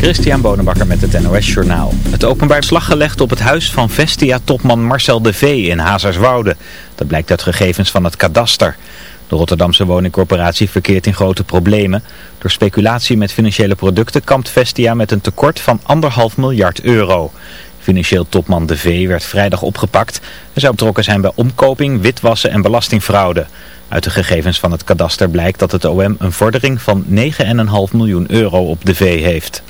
Christian Bonenbakker met het NOS Journaal. Het openbaar slag gelegd op het huis van Vestia-topman Marcel de V in Hazerswoude. Dat blijkt uit gegevens van het kadaster. De Rotterdamse woningcorporatie verkeert in grote problemen. Door speculatie met financiële producten kampt Vestia met een tekort van anderhalf miljard euro. Financieel topman De V werd vrijdag opgepakt. Hij zou betrokken zijn bij omkoping, witwassen en belastingfraude. Uit de gegevens van het kadaster blijkt dat het OM een vordering van 9,5 miljoen euro op De V heeft.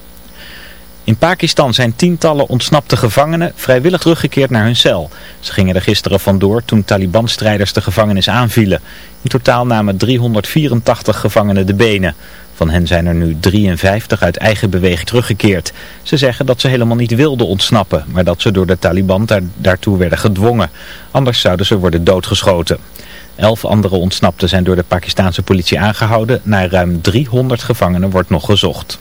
In Pakistan zijn tientallen ontsnapte gevangenen vrijwillig teruggekeerd naar hun cel. Ze gingen er gisteren vandoor toen Taliban-strijders de gevangenis aanvielen. In totaal namen 384 gevangenen de benen. Van hen zijn er nu 53 uit eigen beweging teruggekeerd. Ze zeggen dat ze helemaal niet wilden ontsnappen, maar dat ze door de Taliban daar, daartoe werden gedwongen. Anders zouden ze worden doodgeschoten. Elf andere ontsnapten zijn door de Pakistanse politie aangehouden. Naar ruim 300 gevangenen wordt nog gezocht.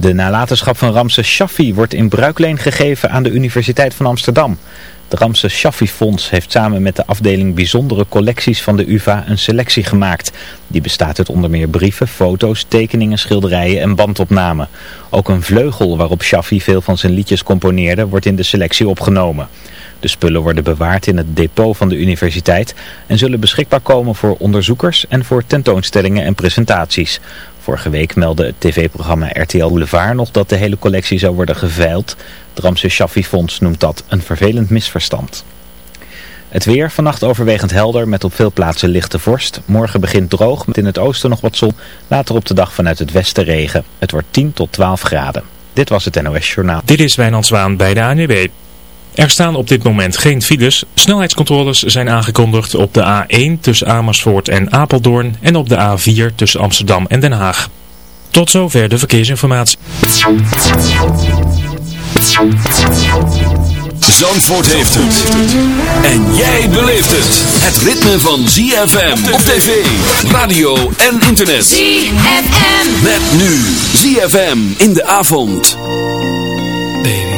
De nalatenschap van Ramses Shaffi wordt in bruikleen gegeven aan de Universiteit van Amsterdam. De Ramses Shaffi Fonds heeft samen met de afdeling bijzondere collecties van de UvA een selectie gemaakt. Die bestaat uit onder meer brieven, foto's, tekeningen, schilderijen en bandopnamen. Ook een vleugel waarop Shaffi veel van zijn liedjes componeerde wordt in de selectie opgenomen. De spullen worden bewaard in het depot van de universiteit en zullen beschikbaar komen voor onderzoekers en voor tentoonstellingen en presentaties. Vorige week meldde het tv-programma RTL Boulevard nog dat de hele collectie zou worden geveild. Het Ramses Shaffi Fonds noemt dat een vervelend misverstand. Het weer, vannacht overwegend helder met op veel plaatsen lichte vorst. Morgen begint droog met in het oosten nog wat zon. Later op de dag vanuit het westen regen. Het wordt 10 tot 12 graden. Dit was het NOS Journaal. Dit is Wijnand Zwaan bij de ANWB. Er staan op dit moment geen files. Snelheidscontroles zijn aangekondigd op de A1 tussen Amersfoort en Apeldoorn en op de A4 tussen Amsterdam en Den Haag. Tot zover de verkeersinformatie. Zandvoort heeft het. En jij beleeft het. Het ritme van ZFM op tv, radio en internet. ZFM. Met nu ZFM in de avond. Baby.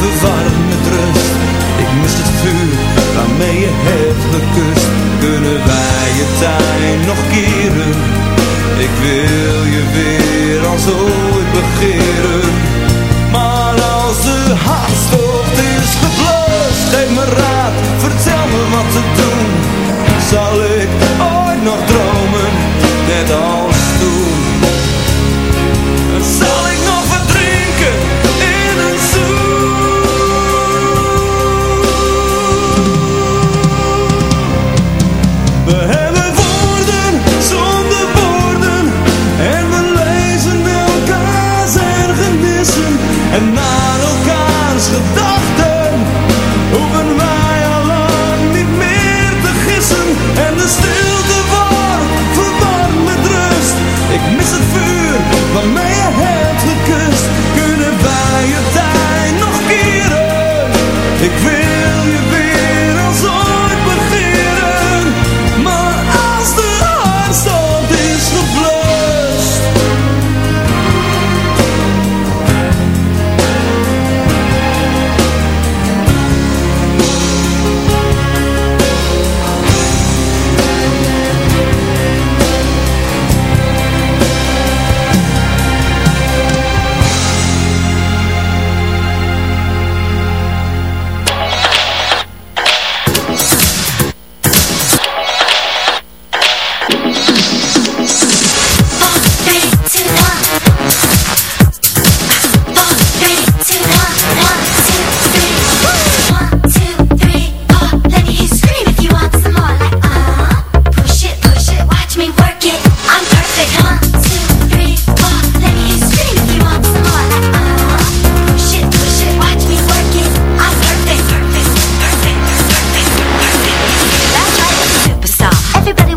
verwarmd met rust. Ik mis het vuur waarmee je hebt gekust. Kunnen wij je tijd nog keren? Ik wil je weer als ooit begeren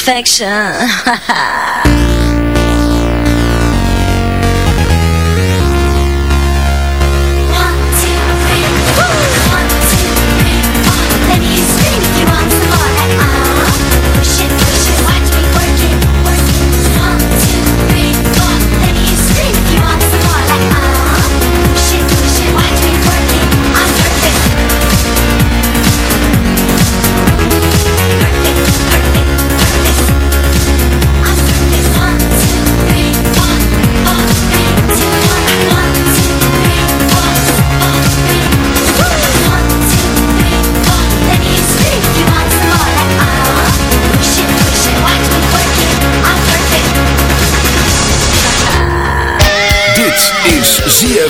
perfection.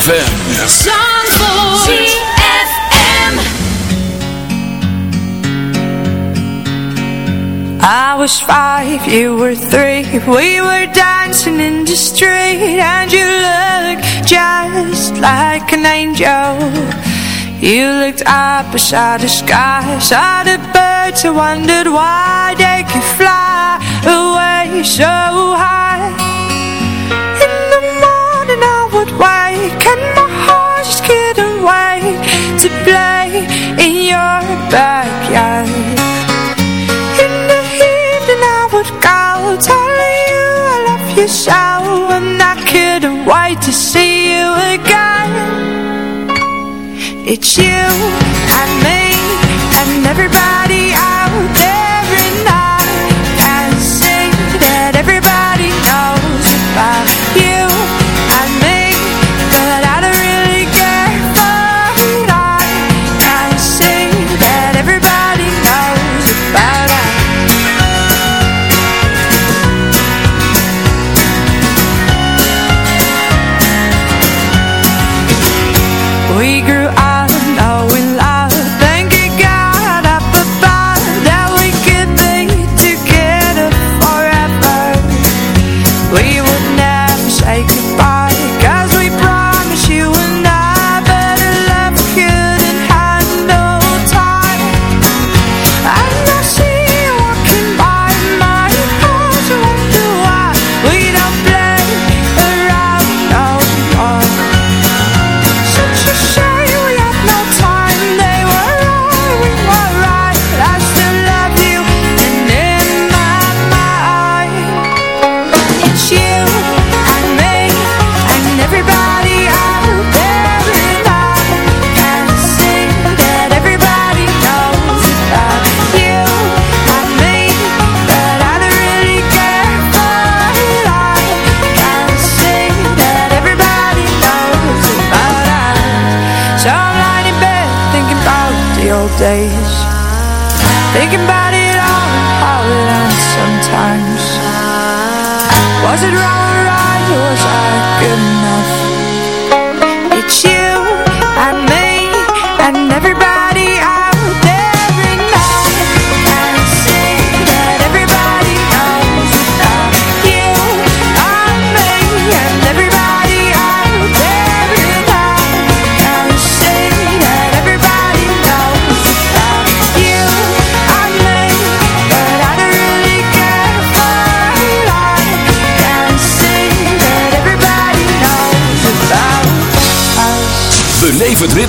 ZFM. I was five, you were three. We were dancing in the street And you looked just like an angel. You looked up beside the sky Saw the birds, and wondered why They could fly away so high. In the morning I would wake your backyard. In the evening I would go Telling you I love you so And I couldn't wait to see you again. It's you and me and everybody.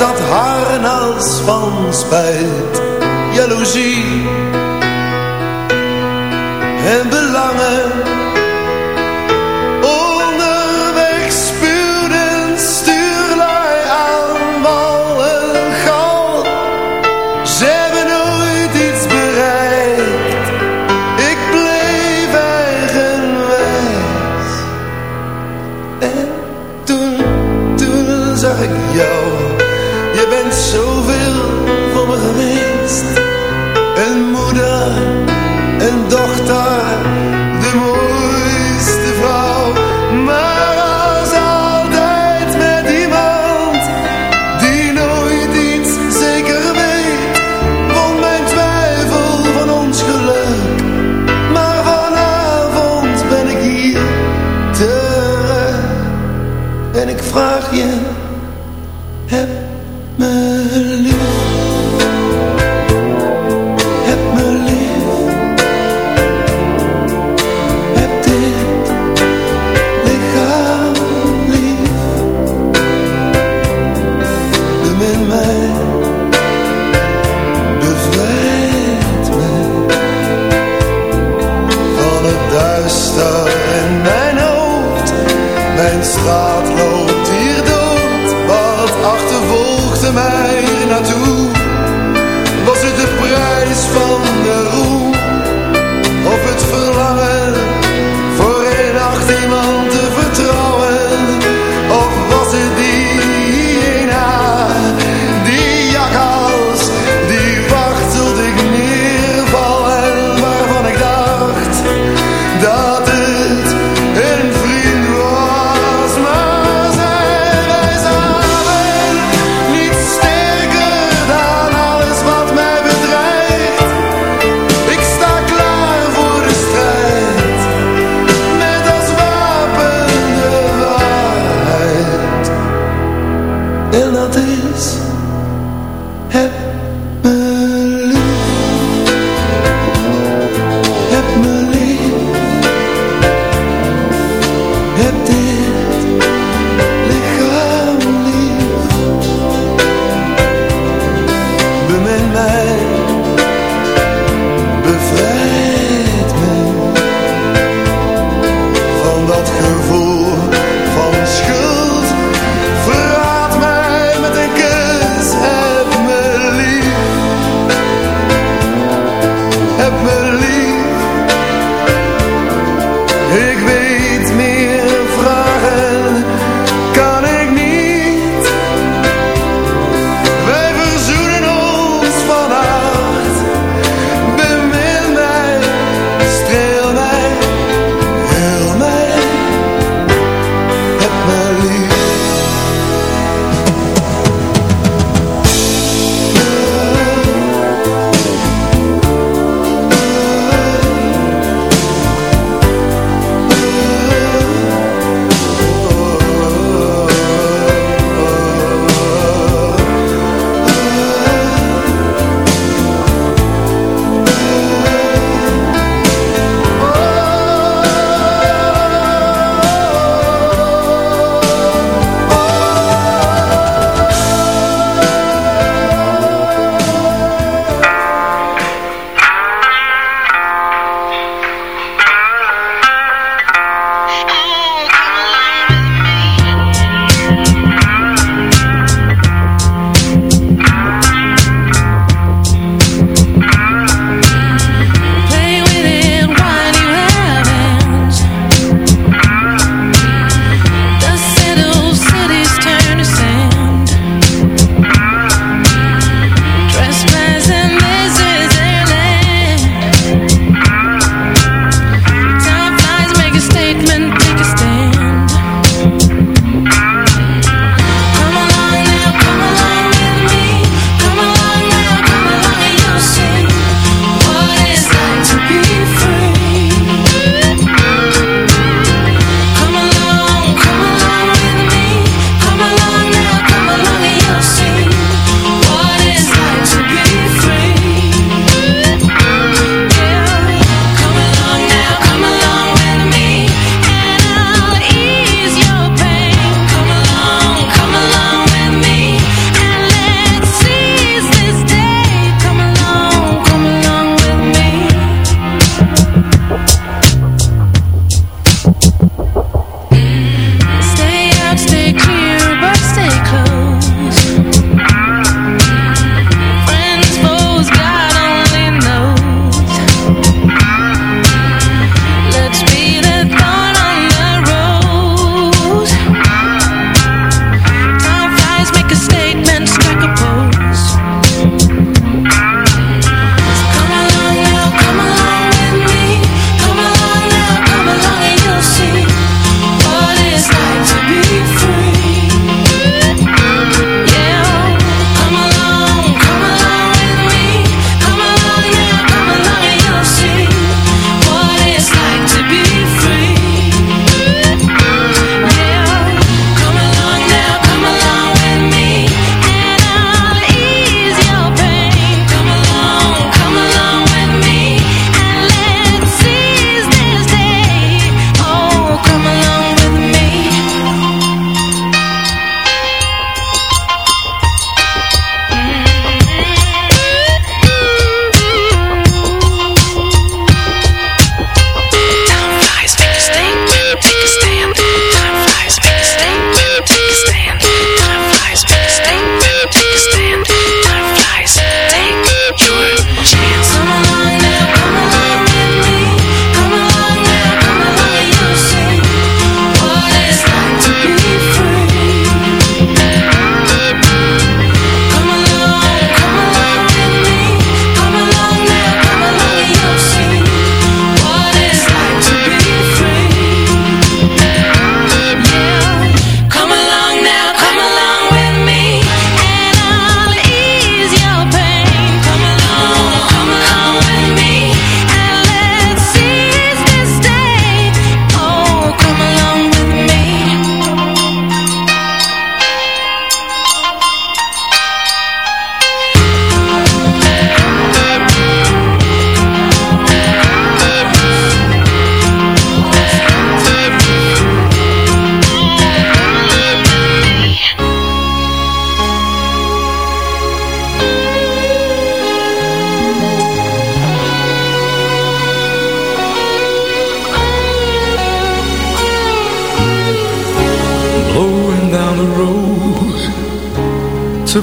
dat harnas van spijt Jaloezie En belangen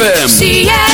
ZFM.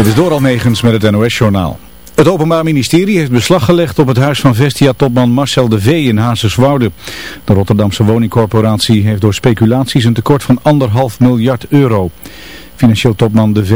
Dit is door Almegens met het NOS-journaal. Het Openbaar Ministerie heeft beslag gelegd op het huis van Vestia-topman Marcel de V. in Hazerswoude. De Rotterdamse woningcorporatie heeft door speculaties een tekort van anderhalf miljard euro. Financieel topman de V.